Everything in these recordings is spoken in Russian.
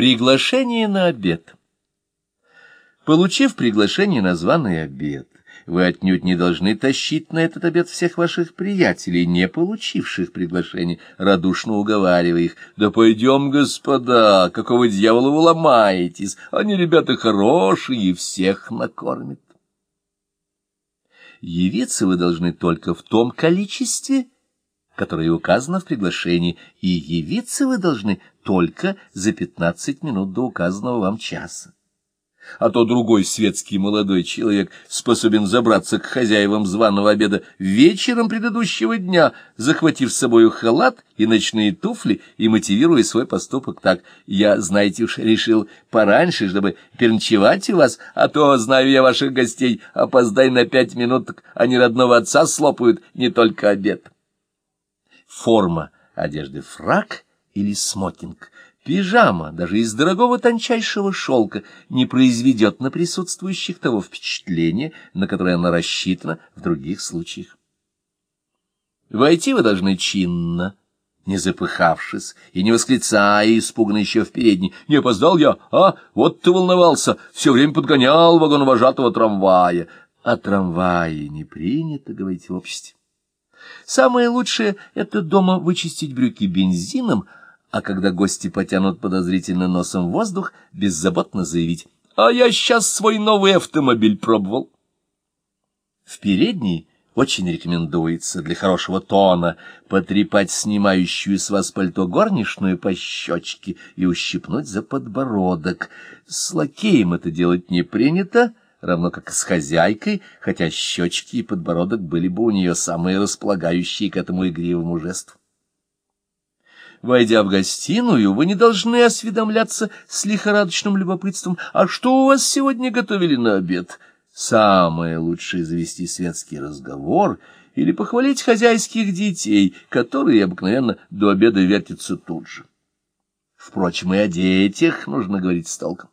Приглашение на обед. Получив приглашение на званый обед, вы отнюдь не должны тащить на этот обед всех ваших приятелей, не получивших приглашение, радушно уговаривая их. «Да пойдем, господа, какого дьявола вы ломаетесь? Они ребята хорошие, всех накормят». Явиться вы должны только в том количестве, которое указано в приглашении, и явиться вы должны только за пятнадцать минут до указанного вам часа. А то другой светский молодой человек способен забраться к хозяевам званого обеда вечером предыдущего дня, захватив с собой халат и ночные туфли и мотивируя свой поступок так. Я, знаете уж, решил пораньше, чтобы перночевать у вас, а то, знаю я ваших гостей, опоздай на пять минут, они родного отца слопают, не только обед форма одежды фрак или смокинг. Пижама, даже из дорогого тончайшего шелка, не произведет на присутствующих того впечатления, на которое она рассчитана в других случаях. Войти вы должны чинно, не запыхавшись и не восклицая испуганно еще в передней. «Не опоздал я, а? Вот ты волновался, все время подгонял вагон вожатого трамвая». О трамвае не принято говорить в обществе. Самое лучшее — это дома вычистить брюки бензином, а когда гости потянут подозрительно носом воздух, беззаботно заявить «А я сейчас свой новый автомобиль пробовал». В передней очень рекомендуется для хорошего тона потрепать снимающую с вас пальто горничную по щечке и ущипнуть за подбородок. С лакеем это делать не принято, равно как и с хозяйкой, хотя щечки и подбородок были бы у нее самые располагающие к этому игривому жесту. Войдя в гостиную, вы не должны осведомляться с лихорадочным любопытством, а что у вас сегодня готовили на обед? Самое лучшее завести светский разговор или похвалить хозяйских детей, которые обыкновенно до обеда вертятся тут же. Впрочем, и о детях нужно говорить с толком.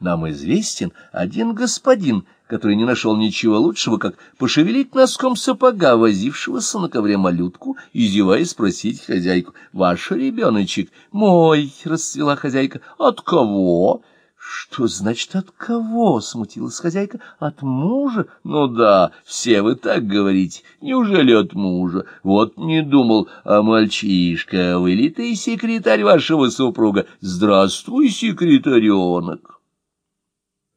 Нам известен один господин, который не нашел ничего лучшего, как пошевелить носком сапога, возившегося на ковре малютку, и, зевая, спросить хозяйку, «Ваш ребеночек?» «Мой», — расцвела хозяйка, «от кого?» «Что значит от кого?» — смутилась хозяйка. «От мужа? Ну да, все вы так говорите. Неужели от мужа? Вот не думал, а мальчишка, вылитый секретарь вашего супруга. Здравствуй, секретаренок!»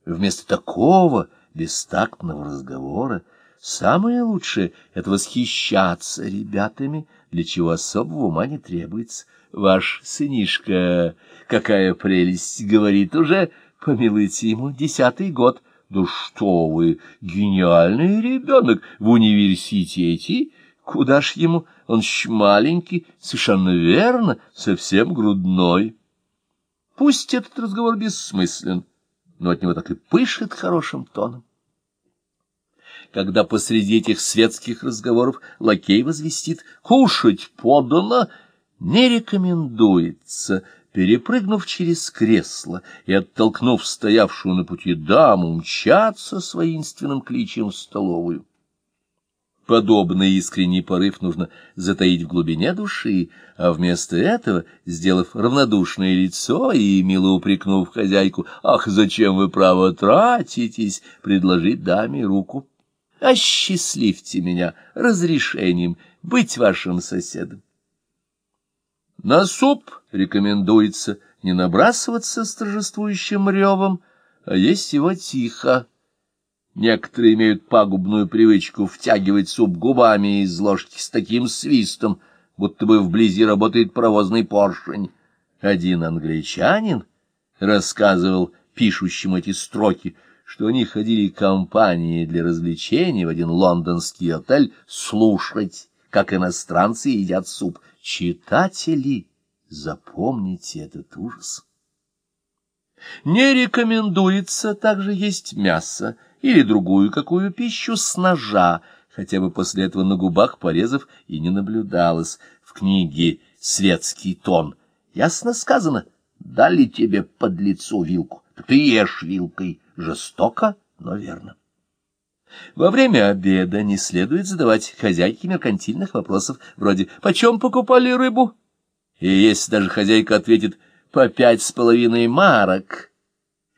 Вместо такого бестактного разговора самое лучшее — это восхищаться ребятами, для чего особого ума не требуется. Ваш сынишка, какая прелесть, говорит уже, помилуйте ему, десятый год. Да что вы, гениальный ребенок в университете, куда ж ему, он ж маленький, совершенно верно, совсем грудной. Пусть этот разговор бессмыслен, но от него так и пышет хорошим тоном. Когда посреди этих светских разговоров лакей возвестит «кушать подано», не рекомендуется, перепрыгнув через кресло и оттолкнув стоявшую на пути даму, мчаться с воинственным кличем в столовую. Подобный искренний порыв нужно затаить в глубине души, а вместо этого, сделав равнодушное лицо и, мило упрекнув хозяйку, «Ах, зачем вы, право, тратитесь?» предложить даме руку. «Осчастливьте меня разрешением быть вашим соседом». На суп рекомендуется не набрасываться с торжествующим ревом, а есть его тихо, Некоторые имеют пагубную привычку втягивать суп губами из ложки с таким свистом, будто бы вблизи работает паровозный поршень. Один англичанин рассказывал пишущим эти строки, что они ходили компанией для развлечений в один лондонский отель слушать, как иностранцы едят суп. Читатели, запомните этот ужас. Не рекомендуется также есть мясо, или другую какую пищу с ножа, хотя бы после этого на губах порезов и не наблюдалось. В книге «Светский тон» ясно сказано «Дали тебе под лицо вилку, ты ешь вилкой, жестоко, но верно». Во время обеда не следует задавать хозяйке меркантильных вопросов, вроде «Почем покупали рыбу?» И если даже хозяйка ответит по пять с половиной марок.